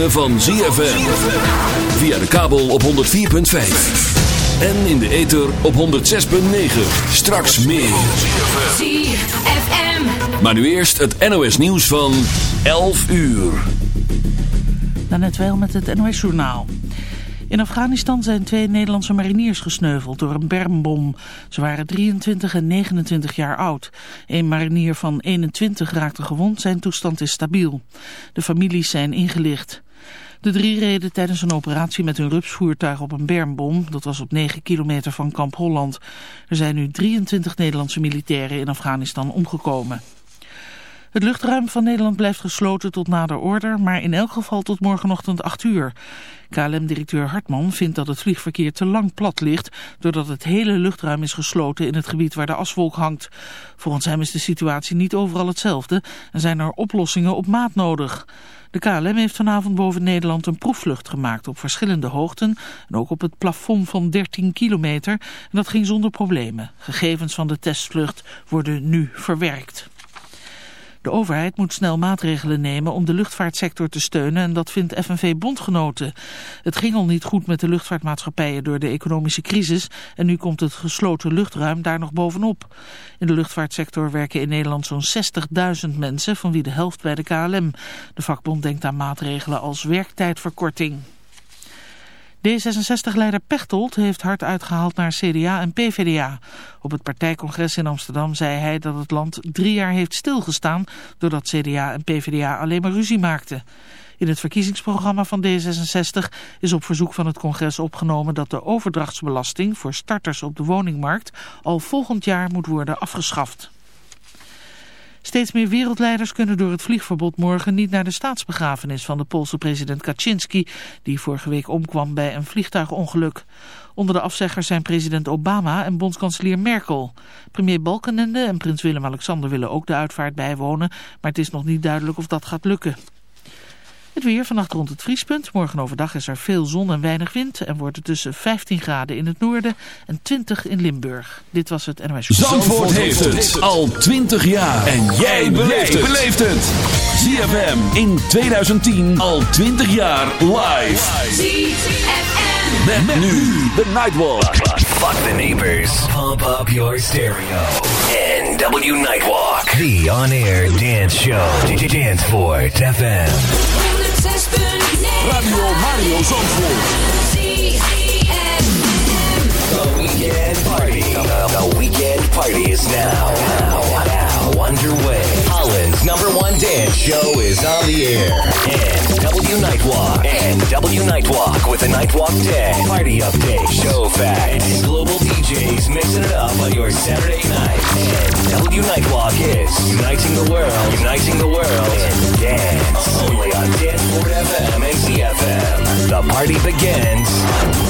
ritme van ZFM. Via de kabel op 104.5. En in de ether op 106.9. Straks meer. ZFM. Maar nu eerst het NOS nieuws van 11 uur. Daarnet wel met het NOS journaal. In Afghanistan zijn twee Nederlandse mariniers gesneuveld door een bermbom. Ze waren 23 en 29 jaar oud. Een marinier van 21 raakte gewond, zijn toestand is stabiel. De families zijn ingelicht. De drie reden tijdens een operatie met hun rupsvoertuig op een bermbom. Dat was op 9 kilometer van Kamp Holland. Er zijn nu 23 Nederlandse militairen in Afghanistan omgekomen. Het luchtruim van Nederland blijft gesloten tot nader order, maar in elk geval tot morgenochtend 8 uur. KLM-directeur Hartman vindt dat het vliegverkeer te lang plat ligt, doordat het hele luchtruim is gesloten in het gebied waar de aswolk hangt. Volgens hem is de situatie niet overal hetzelfde en zijn er oplossingen op maat nodig. De KLM heeft vanavond boven Nederland een proefvlucht gemaakt op verschillende hoogten en ook op het plafond van 13 kilometer. En dat ging zonder problemen. Gegevens van de testvlucht worden nu verwerkt. De overheid moet snel maatregelen nemen om de luchtvaartsector te steunen en dat vindt FNV-bondgenoten. Het ging al niet goed met de luchtvaartmaatschappijen door de economische crisis en nu komt het gesloten luchtruim daar nog bovenop. In de luchtvaartsector werken in Nederland zo'n 60.000 mensen, van wie de helft bij de KLM. De vakbond denkt aan maatregelen als werktijdverkorting. D66-leider Pechtold heeft hard uitgehaald naar CDA en PVDA. Op het partijcongres in Amsterdam zei hij dat het land drie jaar heeft stilgestaan... doordat CDA en PVDA alleen maar ruzie maakten. In het verkiezingsprogramma van D66 is op verzoek van het congres opgenomen... dat de overdrachtsbelasting voor starters op de woningmarkt... al volgend jaar moet worden afgeschaft. Steeds meer wereldleiders kunnen door het vliegverbod morgen niet naar de staatsbegrafenis van de Poolse president Kaczynski, die vorige week omkwam bij een vliegtuigongeluk. Onder de afzeggers zijn president Obama en bondskanselier Merkel. Premier Balkenende en prins Willem-Alexander willen ook de uitvaart bijwonen, maar het is nog niet duidelijk of dat gaat lukken. Het weer vannacht rond het vriespunt. Morgen overdag is er veel zon en weinig wind. En wordt het tussen 15 graden in het noorden en 20 in Limburg. Dit was het NOS. Zandvoort heeft het al 20 jaar. En jij beleeft het. ZFM in 2010 al 20 jaar live. ZFM. Met, nu de Nightwalk. Fuck the neighbors. Pump up your stereo. NW Nightwalk. The on-air dance show. Danceport FM. 106.9. Radio Mario Zandvoort. ZFM. The weekend party. The, the weekend party is now. Now. Now. Underway. Holland's number one dance show is on the air. NW Nightwalk. NW Nightwalk with the Nightwalk 10. Party update. Show facts. And global DJs mixing it up on your Saturday night. NW Nightwalk is uniting the world. Uniting the world in dance. Only on Danceport FM and. The party begins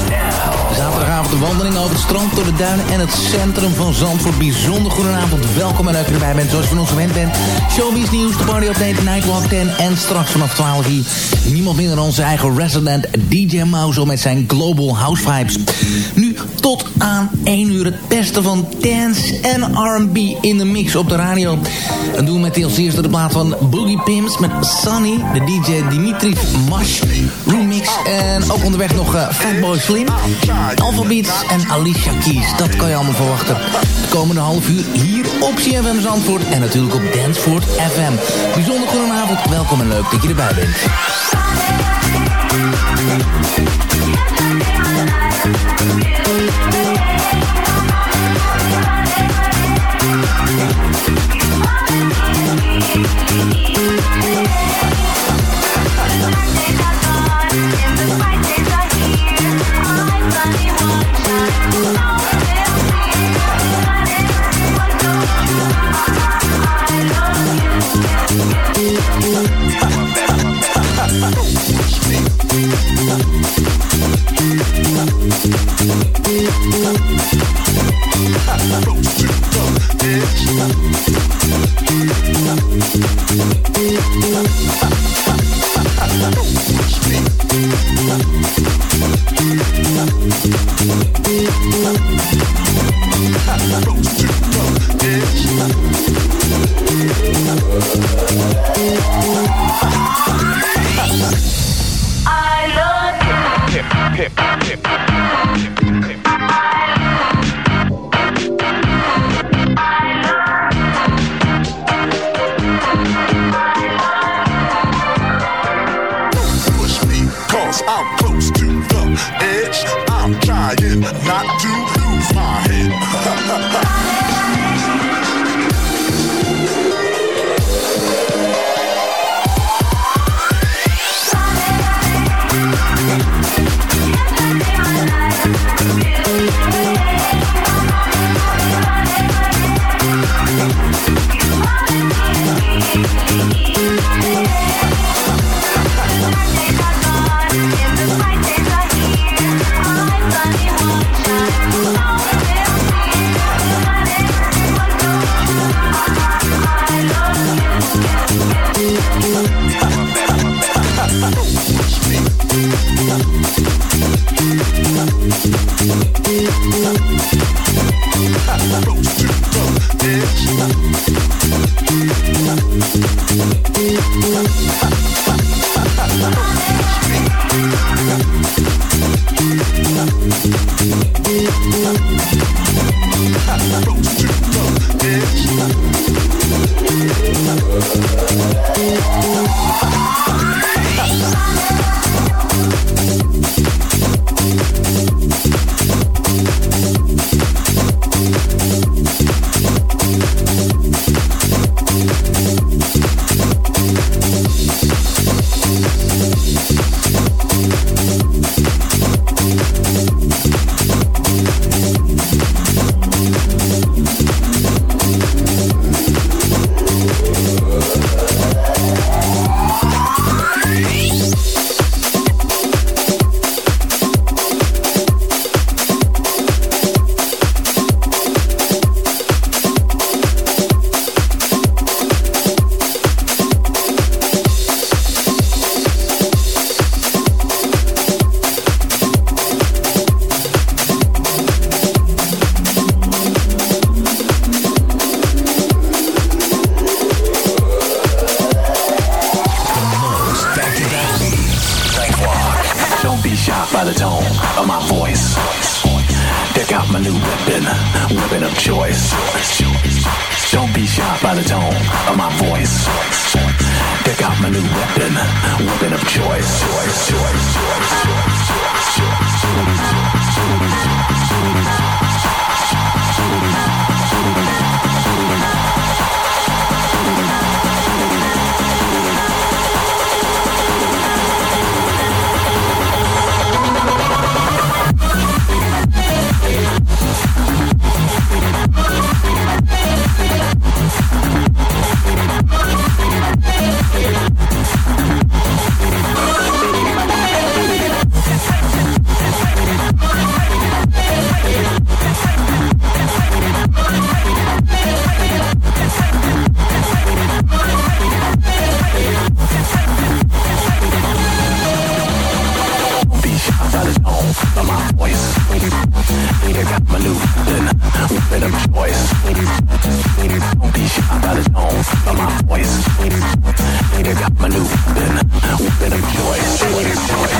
now. Zaterdagavond een wandeling over het strand, door de duinen en het centrum van Zandvoort. Bijzonder goedenavond, welkom en leuk dat je erbij bent zoals je van ons gewend bent. Showbiz nieuws, de party update, Nightwalk 10 en straks vanaf 12 uur niemand minder dan onze eigen resident DJ Mouse met zijn Global House Vibes. Nu tot aan 1 uur het beste van dance en R&B in de mix op de radio. Dan doen we met als eerste de plaat van Boogie Pimps met Sunny, de DJ Dimitri Mash remix. En ook onderweg nog uh, Fatboy Slim, Alphabets en Alicia Keys. Dat kan je allemaal verwachten. De komende half uur hier op CFM Zandvoort en natuurlijk op Danceford FM. Bijzonder goedenavond, welkom en leuk dat je erbij bent. Friday, Friday, weapon, weapon of choice. Don't be shocked by the tone of my voice. Check out my new weapon, weapon of choice. choice, choice, choice, Don't You got my new weapon, weapon of choice. Don't be shocked by the tone of my voice. You got my new weapon, weapon of choice. choice.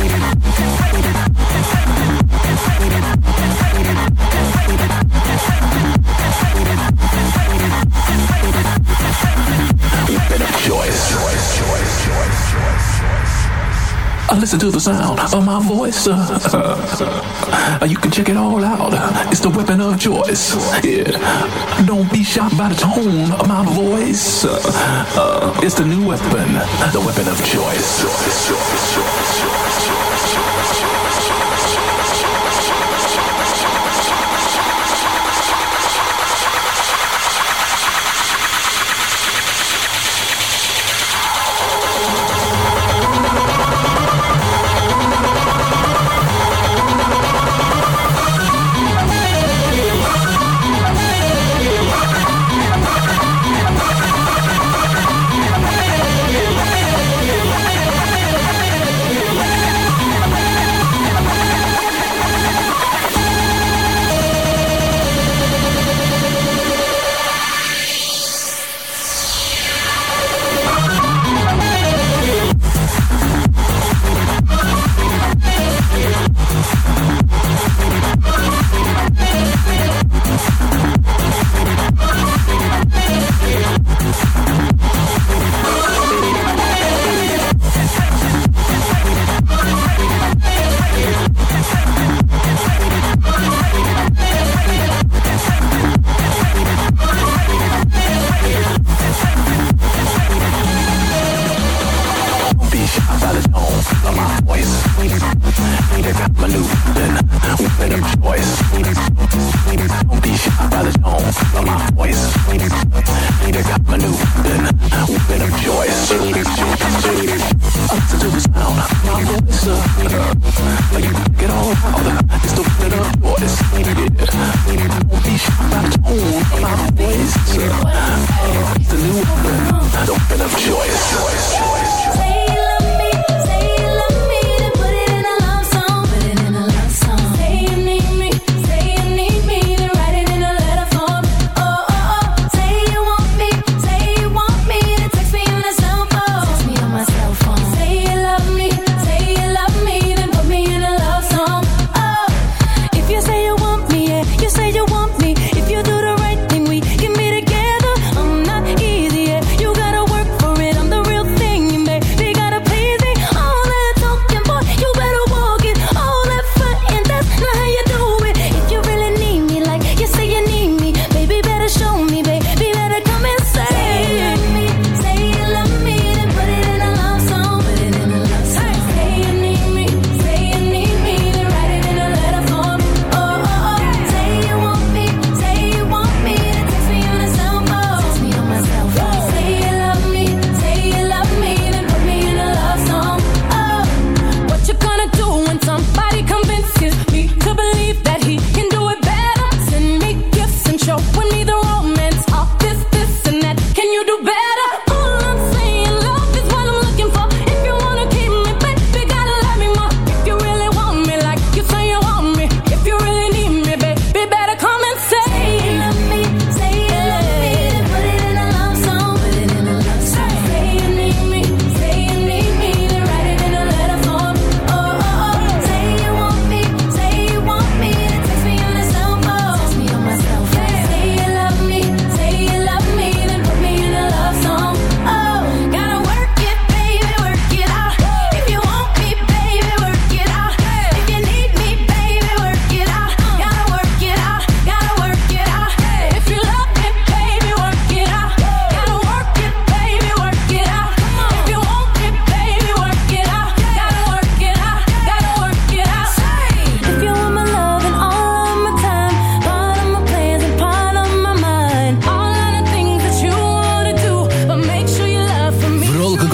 Weapon I listen to the sound of my voice. Uh, you can check it all out. It's the weapon of choice. Yeah. Don't be shocked by the tone of my voice. Uh, it's the new weapon, the weapon of choice, choice, choice, choice.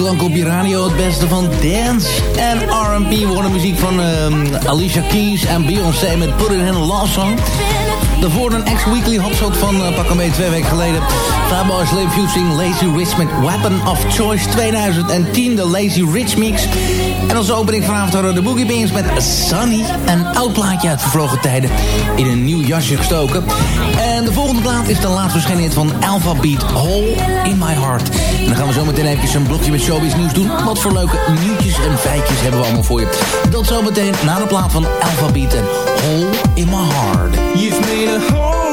Dank op je radio het beste van dance en R&B. We muziek van ehm, Alicia Keys en Beyoncé met Put It In Love Song. De een ex-weekly hotshot van uh, pak twee weken geleden. daarnaast Live Fusing Lazy Rich met Weapon of Choice 2010, de Lazy Rich Mix. En als opening vanavond hadden we de Boogie Beans met Sunny. Een oud plaatje uit vervlogen tijden in een nieuw jasje gestoken. En de volgende plaat is de laatste verschijning van Alpha Beat Hole in My Heart. En dan gaan we zo meteen even een blokje met showbiz nieuws doen. Wat voor leuke nieuwtjes en feitjes hebben we allemaal voor je. Dat zometeen na de plaat van Alpha Beat en Hole in My Heart. you home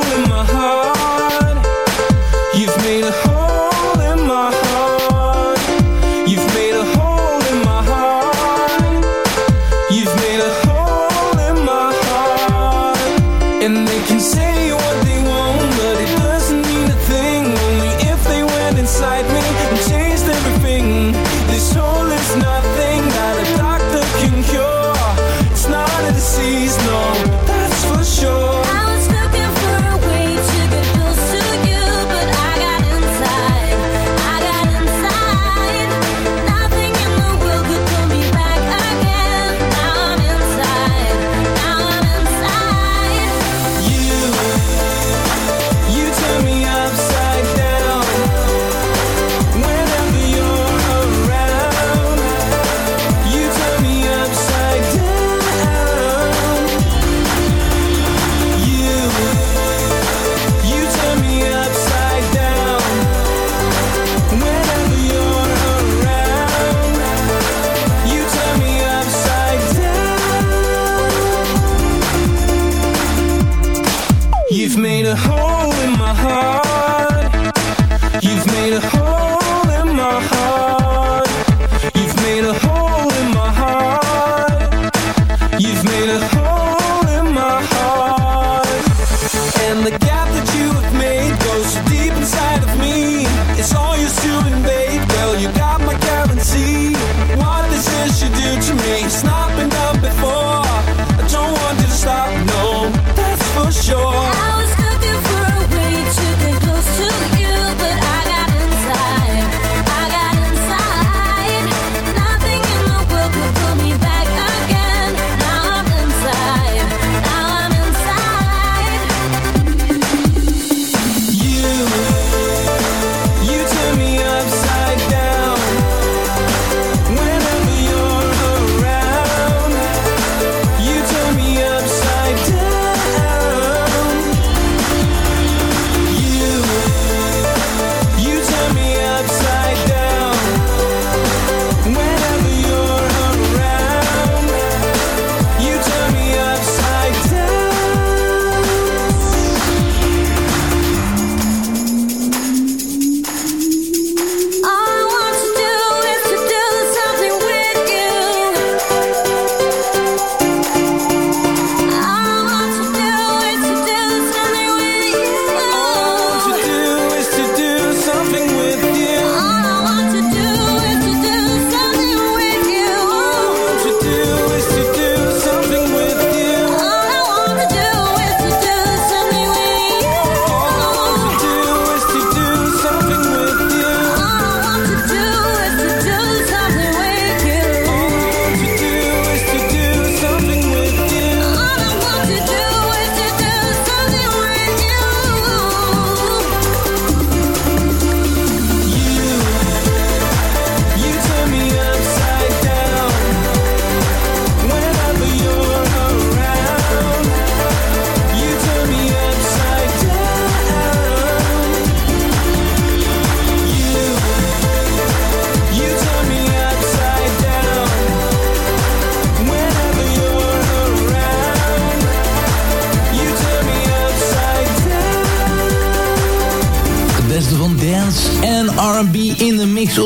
You've made a hole in my heart. You've made a hole.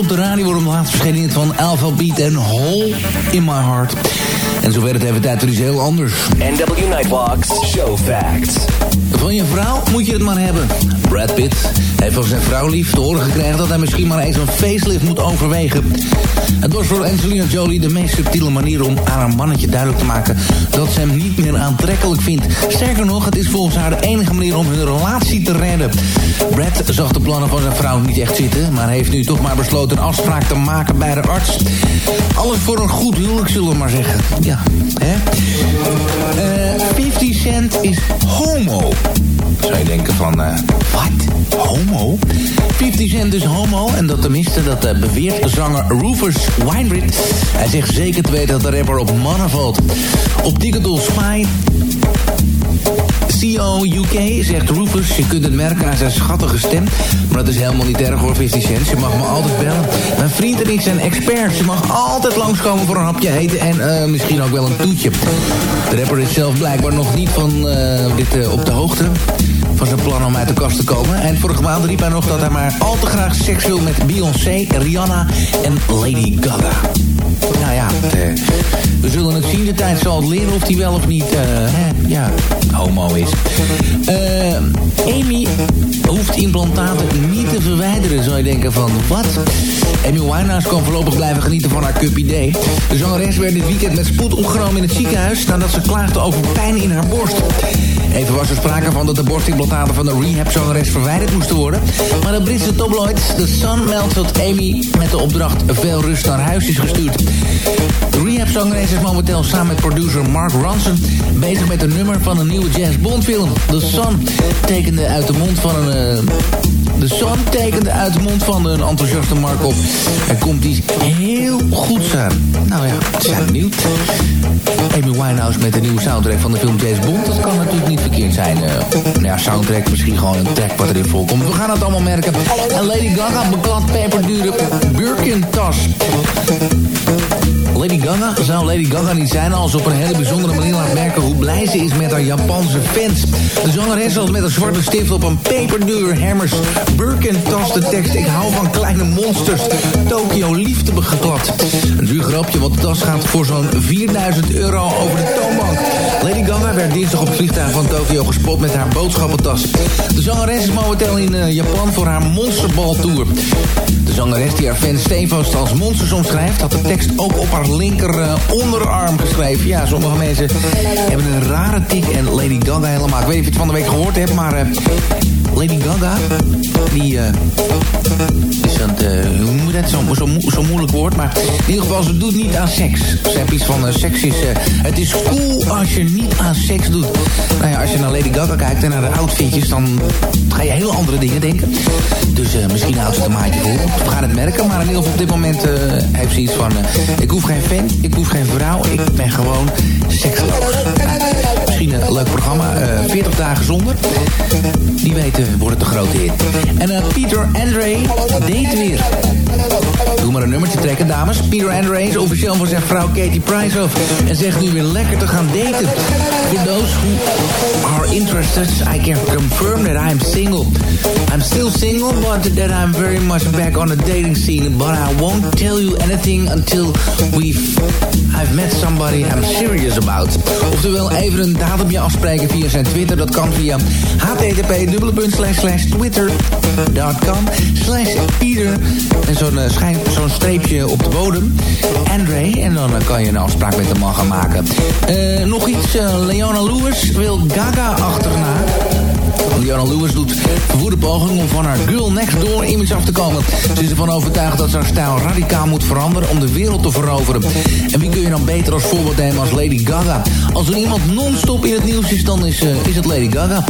De radio. Wordt om laatst verschenen van Alpha Beat en Hole in My Heart. En zo werd het even tijd voor iets heel anders. NW Nightwalks Show Facts. Van je vrouw moet je het maar hebben. Brad Pitt heeft van zijn vrouw lief te horen gekregen dat hij misschien maar eens een facelift moet overwegen. Het was voor Angelina Jolie de meest subtiele manier om aan haar mannetje duidelijk te maken dat ze hem niet meer aantrekkelijk vindt. Sterker nog, het is volgens haar de enige manier om hun relatie te redden. Brad zag de plannen van zijn vrouw niet echt zitten, maar heeft nu toch maar besloten een afspraak te maken bij de arts. Alles voor een goed huwelijk, zullen we maar zeggen. Ja, hè? Eh, 50 Cent is homo. Zou je denken van, eh, wat? Homo? 50 Cent is homo en dat tenminste, dat eh, beweert zanger Rufus Weinrich. Hij zegt zeker te weten dat de rapper op mannen valt. Op Digital Spy CO UK zegt Rufus, je kunt het merken aan zijn schattige stem. Maar dat is helemaal niet erg hoor, 50 cent. Je mag me altijd bellen. Mijn vriend en ik zijn experts. Je mag altijd langskomen voor een hapje eten en eh, misschien ook wel een toetje. De rapper is zelf blijkbaar nog niet van eh, dit eh, op de hoogte van zijn plan om uit de kast te komen. En vorige maand riep hij nog dat hij maar al te graag seks wil met Beyoncé, Rihanna en Lady Gaga. Nou ja, we zullen het zien. De tijd zal het leren of hij wel of niet ja, homo is. Eh, Amy hoeft implantaten niet te verwijderen, zou je denken van wat? Amy Winehouse kan voorlopig blijven genieten van haar cuppy day. De zangeres werd dit weekend met spoed opgenomen in het ziekenhuis... nadat ze klaagde over pijn in haar borst. Even was er sprake van dat de borstimplantaten van de rehab-zangeres verwijderd moesten worden. Maar de Britse tabloid The Sun meldt dat Amy met de opdracht veel rust naar huis is gestuurd. De rehab-zangeres is momenteel samen met producer Mark Ronson bezig met een nummer van een nieuwe Jazz Bond film. The Sun tekende uit de mond van een... eh, de Sun tekende uit de mond van een enthousiaste Mark op. Er komt iets heel goeds aan. Nou ja, zijn benieuwd. Amy Winehouse met de nieuwe soundtrack van de film James Bond. Dat kan natuurlijk niet verkeerd zijn. eh. nou ja, soundtrack, misschien gewoon een track wat erin voorkomt. We gaan het allemaal merken. En Lady Gaga beklad peperdure Birkin-tas. Lady Gaga zou Lady Gaga niet zijn als op een hele bijzondere manier laat merken hoe blij ze is met haar Japanse fans. De zangeres had met een zwarte stift op een peperduur Hammers Birkin-tas de tekst Ik hou van kleine monsters Tokyo liefde geklad. Een duur grapje, want de tas gaat voor zo'n 4000 euro over de toonbank. Lady Gaga werd dinsdag op het vliegtuig van Tokyo gespot met haar boodschappentas. De zangeres is momenteel in eh, Japan voor haar monsterbaltour. De zangeres die haar fans steenvast als monsters omschrijft... had de tekst ook op haar linker eh, onderarm geschreven. Ja, sommige mensen hebben een rare tik en Lady Gaga helemaal. Ik weet niet of je het van de week gehoord hebt, maar... eh, Lady Gaga, die eh, is aan het, moet dat, zo, zo, mo- zo moeilijk woord, maar in ieder geval, ze doet niet aan seks. Ze heeft iets van, eh, het is cool als je niet aan seks doet. Nou ja, als je naar Lady Gaga kijkt en naar de outfitjes, dan ga je heel andere dingen denken. Dus eh, misschien houdt ze een maatje vol. We gaan het merken, maar in ieder geval op dit moment heeft ze iets van, ik hoef geen fan, ik hoef geen vrouw, ik ben gewoon seksloos. Misschien een leuk programma, eh 40 dagen zonder. Die weten wordt het de grote hit. En eh, Peter Andre date weer. Doe maar een nummertje trekken, dames. Peter Andre is officieel voor zijn vrouw Katie Price af. En zegt nu weer lekker te gaan daten. For those who are interested, I can confirm that I'm single. I'm still single, but that I'm very much back on the dating scene. But I won't tell you anything until we've I've met somebody I'm serious about. Oftewel even een datumje afspreken via zijn Twitter. Dat kan via http://twitter.com slash Peter. En zo'n eh, schijn- zo'n streepje op de bodem. Andre. En dan eh, kan je een afspraak met de man gaan maken. Eh, nog iets. eh, Leona Lewis wil Gaga achterna. Leona Lewis doet verwoede poging om van haar girl next door image af te komen. Ze is ervan overtuigd dat ze haar stijl radicaal moet veranderen om de wereld te veroveren. En wie kun je dan beter als voorbeeld nemen als Lady Gaga? Als er iemand non-stop in het nieuws is, dan is, eh, is het Lady Gaga.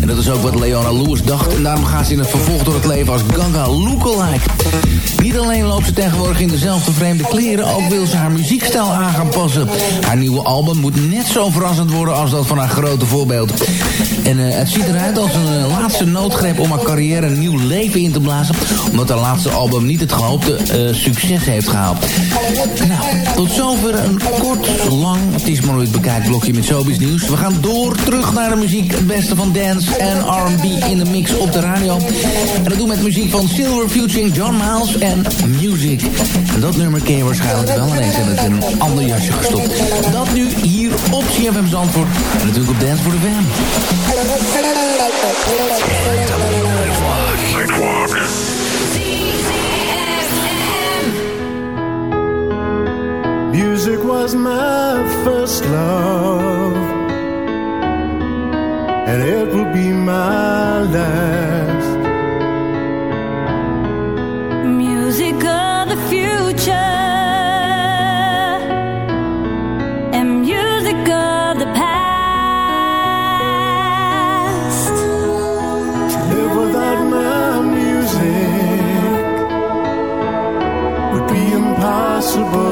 En dat is ook wat Leona Lewis dacht. En daarom gaat ze in het vervolg door het leven als Gaga lookalike. Niet alleen loopt ze tegenwoordig in dezelfde vreemde kleren, ook wil ze haar muziekstijl aan gaan passen. Haar nieuwe album moet net zo verrassend worden als dat van haar grote voorbeeld. En eh, het ziet eruit als een eh, laatste noodgreep om haar carrière een nieuw leven in te blazen. Omdat haar laatste album niet het gehoopte eh, succes heeft gehaald. Nou, tot zover een kort, lang, het is maar nooit bekijkt blokje met showbiz nieuws. We gaan door, terug naar de muziek. Het beste van dance en R&B in de mix op de radio. En dat doen we met muziek van Silver Futuring, John Miles en Music. En dat nummer ken je waarschijnlijk wel ineens en het in een ander jasje gestopt. Dat nu hier op CFM Zandvoort. En natuurlijk op Dance voor de Fam. Music was my first love, and it will be my last. possible.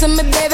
to me, baby,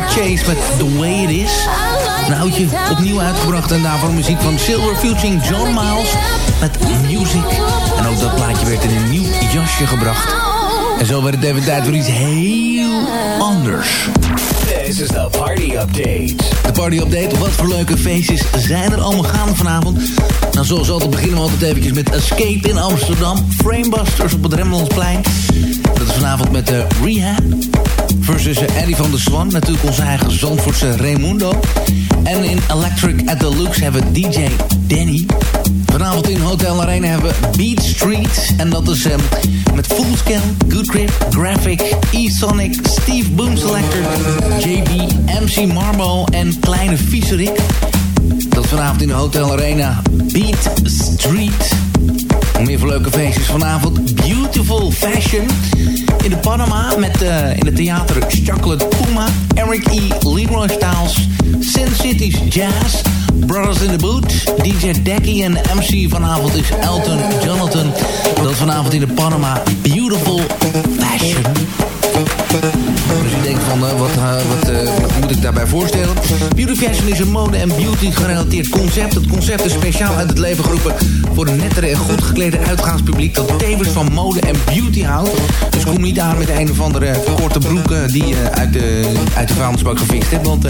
Chase met The Way It Is. Een oudje opnieuw uitgebracht en daarvoor muziek van Silver featuring John Miles met Music. En ook dat plaatje werd in een nieuw jasje gebracht. En zo werd het even tijd voor iets heel anders. This is the party update. De party update, wat voor leuke feestjes zijn er allemaal gaande vanavond? Nou, zoals altijd beginnen we altijd eventjes met Escape in Amsterdam. Framebusters op het Rembrandtsplein. Dat is vanavond met de Rehab. Versus Eddie van der Swan. Natuurlijk onze eigen Zandvoortse Raimundo. En in Electric at the Lux hebben we DJ Danny. Vanavond in Hotel Arena hebben we Beat Street. En dat is eh, met Fullscale, Good Grip, Graphic, E-Sonic, Steve Boom Selector, JB, MC Marbo en Kleine Vieserik. Dat vanavond in de Hotel Arena. Beat Street. Meer voor leuke feestjes vanavond. Beautiful Fashion. In de Panama met eh, in het theater Chocolate Puma. Eric E. Leroy Styles. Sin City's Jazz. Brothers in the Boot. DJ Decky en MC vanavond is Elton Jonathan. Dat vanavond in de Panama. Beautiful Fashion. Dus u denkt van, eh, wat, eh, wat, eh, wat moet ik daarbij voorstellen? Beauty Fashion is een mode- en beauty-gerelateerd concept. Het concept is speciaal uit het leven geroepen... voor een nettere en goed geklede uitgaanspubliek... dat tevens van mode en beauty houdt. Dus kom niet aan met een of andere korte broeken... die je uit de, uit de vuilnisbak hebt. Want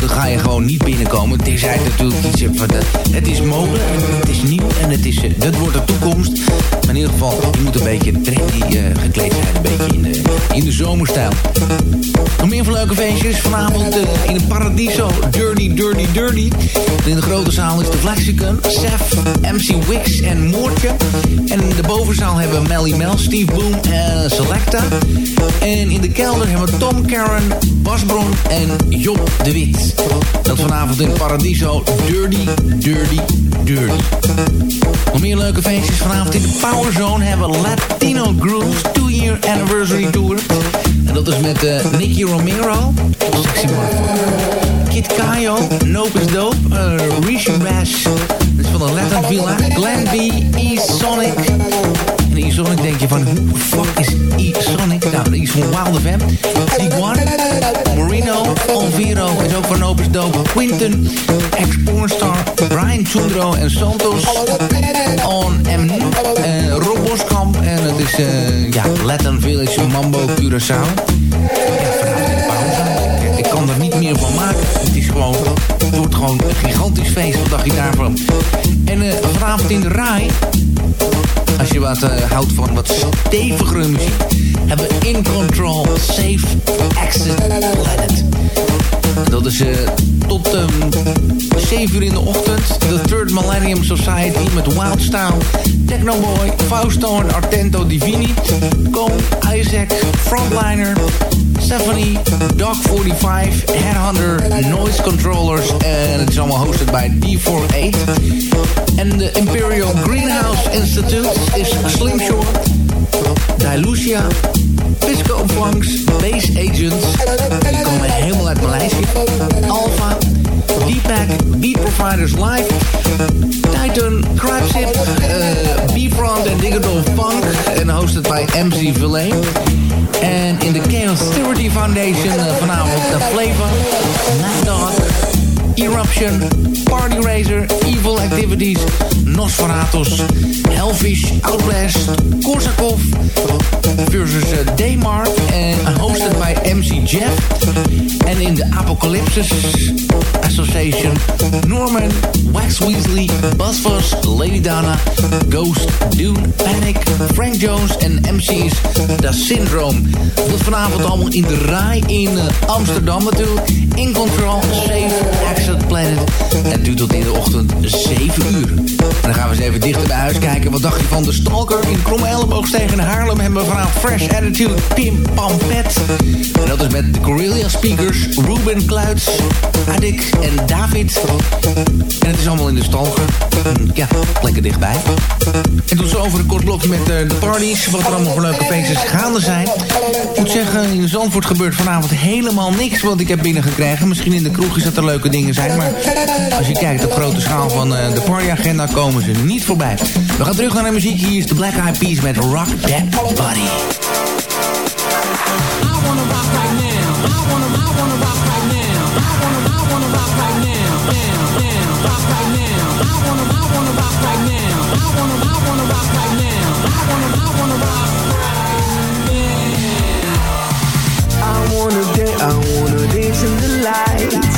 dan ga je gewoon niet binnenkomen. Tenzij het natuurlijk iets hebt van... het is mode, het is nieuw en het is, dat wordt de toekomst. Maar in ieder geval, je moet een beetje trendy gekleed zijn. Een beetje in in de zomerstijl. Nog meer van leuke feestjes. Vanavond eh, in Paradiso. Dirty, dirty, dirty. In de grote zaal is de Flexicon. Sef, MC Wix en Moortje. En in de bovenzaal hebben we Melly Mel, Steve Boom en Selecta. En in de kelder hebben we Tom Karen, Basbron en Job de Wit. Dat vanavond in Paradiso. Dirty, dirty, dirty. Nog meer leuke feestjes. Vanavond in de Power Zone hebben we Latino Grooves 2-year Anniversary Tour. En dat is met eh, Nicky Romero. Sexy motherfucker. Kid Kayo, Nope is Dope, uh, Rishi Bash. Dat is van de Latin Villa. Glen B, E-Sonic. En E-Sonic denk je van, hoe de fuck is E-Sonic? Nou, die is van Wild FM. One, Marino, Alviro is ook van Nope is Dope. Quinten, ex-pornstar, Brian Chundro en Santos. On M, eh, het is, eh, ja, Latin Village, Mambo, Curaçao. Ja, vanavond in de. Ik, kan er niet meer van maken. Het is gewoon, het wordt gewoon een gigantisch feest. Wat dacht je daarvan? En eh, vanavond in de Rai, als je wat eh, houdt van wat stevigere muziek, hebben we In Control, Safe, Exit, Planet. Dat is eh, tot ehm 7 uur in de ochtend. The Third Millennium Society met Wild Style, Technoboy, en Artento Divini. Cole, Isaac, Frontliner, Stephanie, Doc 45, Headhunter, Noise Controllers. Eh, en het is allemaal hosted bij D48. En de Imperial Greenhouse Institute is Slim Short, Dilucia, Fisco Punks, Base Agents. Die komen helemaal uit Maleisië. Alpha, Deepak, Beat Providers Live, Titan, Crabsip, eh, B-Front en Digital Funk. En hosted bij MC Villain. En in de Chaos Security Foundation uh, vanavond de Flavor, Night Dog, Eruption, Party Racer, Evil Activities, Nosferatus, Hellfish, Outlast, Korsakov versus uh, Daymar en hosted bij MC Jeff. En in de Apocalypsis Association, Norman, Wax Weasley, Buzzfuzz, Lady Dana, Ghost, Dune, Panic, Frank Jones en MC's The Syndrome. Dat vanavond allemaal in de rij in uh, Amsterdam natuurlijk. In Control, Safe, Planet. Het duurt tot in de ochtend 7 uur. En dan gaan we eens even dichter bij huis kijken. Wat dacht je van de Stalker in Kromme Elleboog tegen Haarlem? We vanavond Fresh Attitude, Pim Pam Pet. En dat is met de Corelia Speakers, Ruben Kluits, Adik en David. En het is allemaal in de Stalker. Ja, lekker dichtbij. En tot zo over een kort blokje met uh, de parties. Wat er allemaal voor leuke feestjes gaande zijn. Ik moet zeggen, in Zandvoort gebeurt vanavond helemaal niks wat ik heb binnengekregen. Misschien in de kroegjes dat er leuke dingen zijn. Maar als je kijkt op grote schaal van uh, de partyagenda komen ze niet voorbij. We gaan terug naar de muziek. Hier is de Black Eyed Peas met Rock That Body. I wanna dance, I wanna dance in the lights.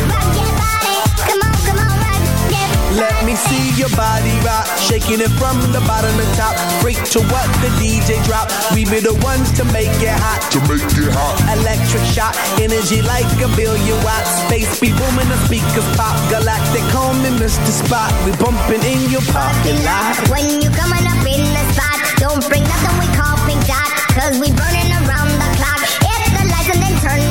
Your body rock, shaking it from the bottom to top. Freak to what the DJ drop. We be the ones to make it hot. To make it hot. Electric shock, energy like a billion watts. Space be booming, the speakers pop. Galactic, call me Mr. Spot. We bumping in your parking lot. When you coming up in the spot, don't bring nothing we call pink dot. Cause we burning around the clock. Hit the lights and then turn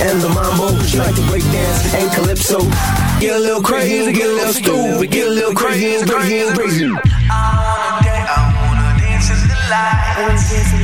and the mambo. She like to break dance and calypso. Get a little crazy, get a little stupid, get a little crazy, crazy, crazy. I wanna dance, I wanna dance in the light.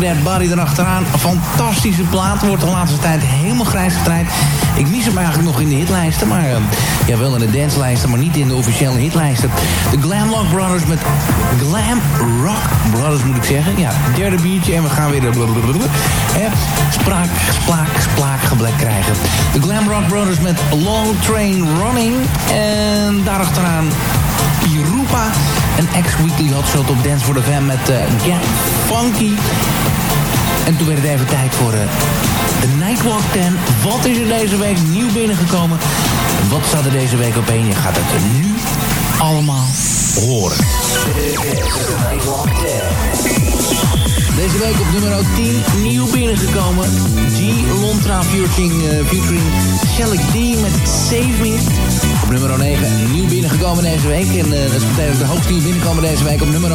That Body erachteraan. Fantastische plaat. Wordt de laatste tijd helemaal grijs gedraaid. Ik mis hem eigenlijk nog in de hitlijsten. Maar eh, ja, wel in de danslijsten, maar niet in de officiële hitlijsten. De Glam Rock Brothers met Glam Rock Brothers moet ik zeggen. Ja, derde biertje en we gaan weer de blablabla. Hè, spraak, splaak, splaak geblek krijgen. De Glam Rock Brothers met Long Train Running. En daarachteraan Pirupa. En ex-weekly hotshot op Dance for the Fam met eh, Get Funky. En toen werd het even tijd voor eh, de Nightwalk 10. Wat is er deze week nieuw binnengekomen? Wat staat er deze week op één? Je gaat het nu allemaal horen. Deze week op nummer 10 nieuw binnengekomen. G. Lontra featuring, uh, featuring Shelly D met Save Me. Nummer 9 nieuw binnengekomen deze week. En uh, dat is meteen de hoogste nieuw binnenkomen deze week. Op nummer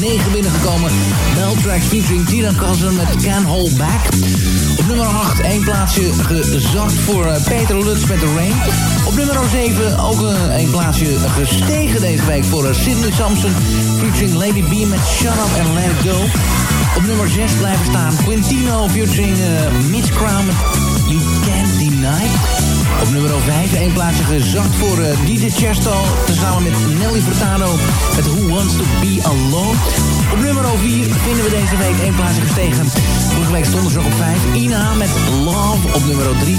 9 binnengekomen. Beltracks featuring Tina Cousin met Can Hold Back. Op nummer 8 één plaatsje gezakt voor uh, Peter Lutz met The Rain. Op nummer 7 ook uh, één plaatsje gestegen deze week voor Sidney Samson. Featuring Lady B met Shut Up and Let It Go. Op nummer 6 blijven staan Quintino featuring Mitch Crown met You Can't Deny. Op nummer 5 één plaatsje gezakt voor uh, DJ Chesto. Tezamen met Nelly Furtado met Who Wants To Be Alone. Op nummer 4 vinden we deze week één plaatsje gestegen. Vorige week stonden ze nog op 5. Ina met Love op nummer 3.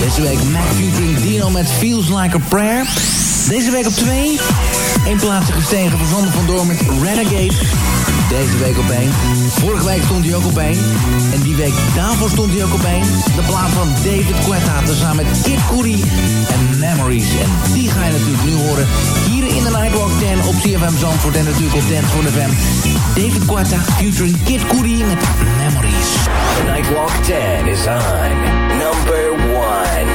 Deze week Mac featuring Dino met Feels Like a Prayer. Deze week op 2. Eén plaatsje gestegen voor Sander van Door met Renegade. Deze week op 1. Vorige week stond hij ook op 1. En die week daarvoor stond hij ook op 1. De plaat van David Quetta tezamen met Kid Cudi en Memories. En die ga je natuurlijk nu horen hier in de Nightwalk 10 op CFM Zandvoort en natuurlijk op Dance for the FM. David Quetta featuring Kid Cudi met Memories. The Nightwalk 10 is on number 1.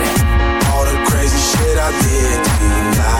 All the crazy shit I did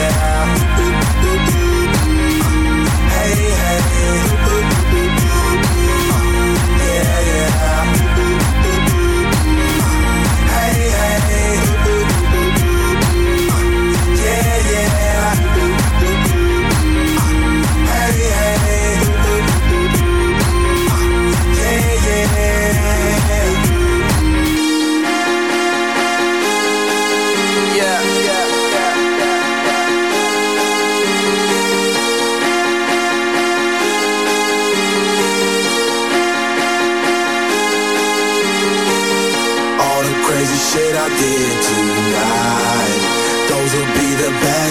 Yeah,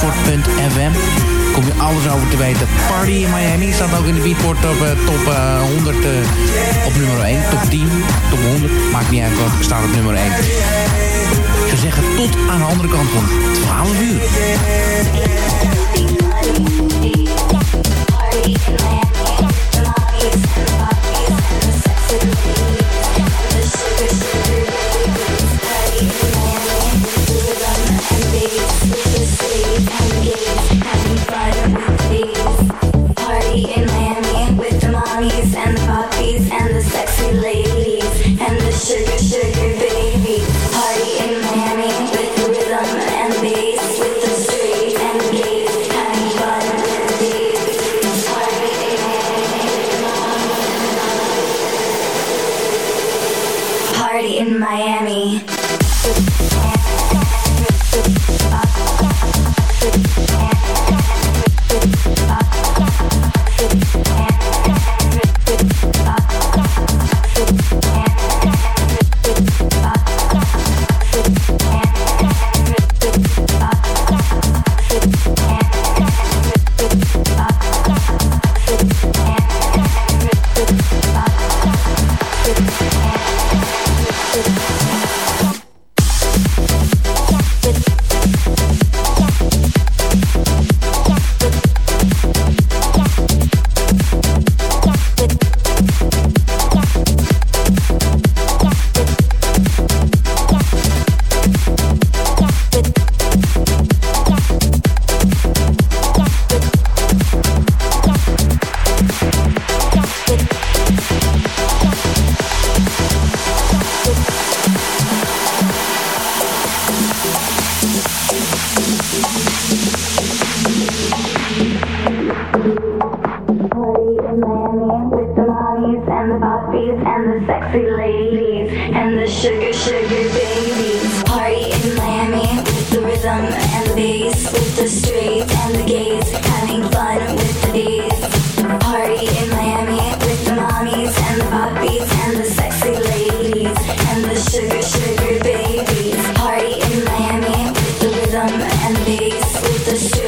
danceford.fm. Kom je alles over te weten. Party in Miami staat ook in de Beatport op eh, top eh, 100 eh, op nummer 1. Top 10, top 100. Maakt niet uit wat, staat op nummer 1. Ik zeggen tot aan de andere kant van 12 uur. Ladies and the sugar, sugar This